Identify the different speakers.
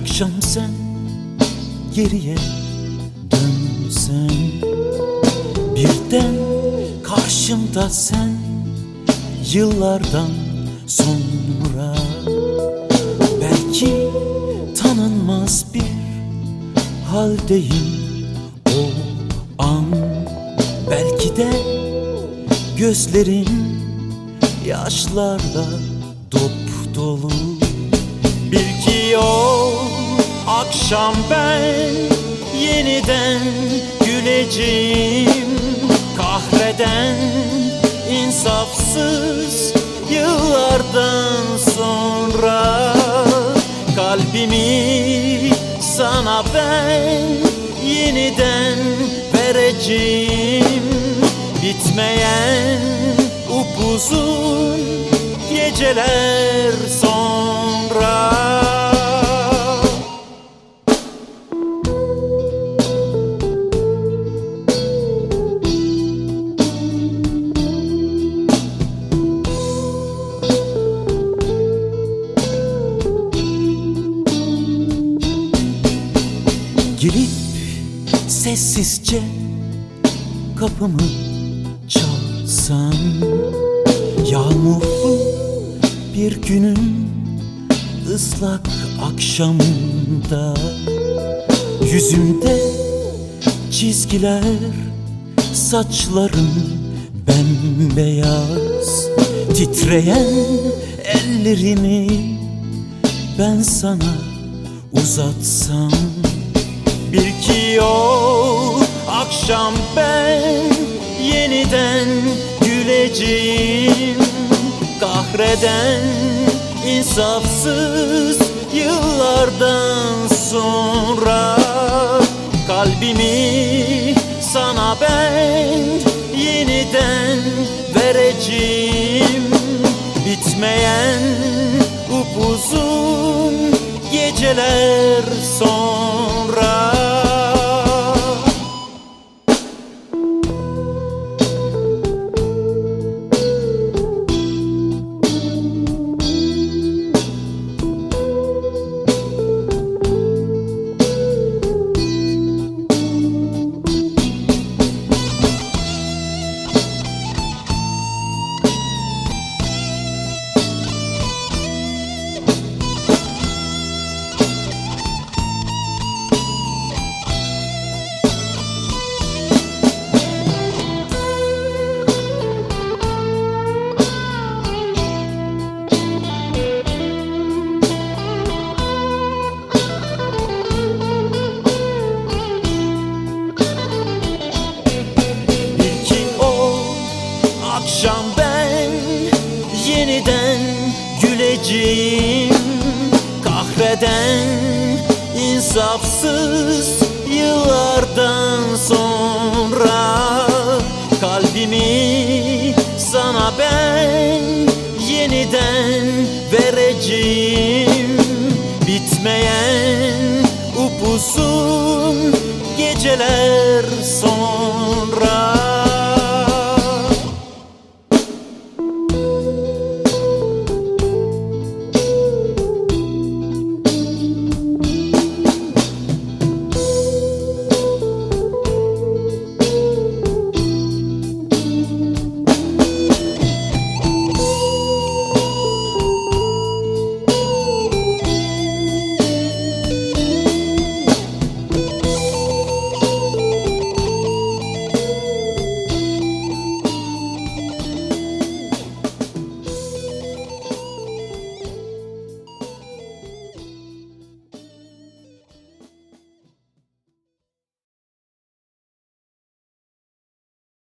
Speaker 1: Akşam sen geriye dönsen. Birden karşımda sen yıllardan sonra. Belki tanınmaz bir haldeyim o an. Belki de gözlerim yaşlarla dop dolu. Bil ki o akşam ben yeniden güleceğim. Kahreden insafsız yıllardan sonra Kalbimi sana ben yeniden vereceğim. Bitmeyen upuzun geceler sonra sessizce kapımı çalsan. Yağmurlu bir günün ıslak akşamında. Yüzümde çizgiler saçlarım bembeyaz. Titreyen ellerimi ben sana uzatsam Bil ki o. Akşam ben yeniden güleceğim. Kahreden insafsız yıllardan sonra Kalbimi sana ben yeniden vereceğim. Bitmeyen upuzun geceler sonra güleceğim Kahreden insafsız yıllardan sonra Kalbimi sana ben yeniden vereceğim. Bitmeyen upuzun geceler sonra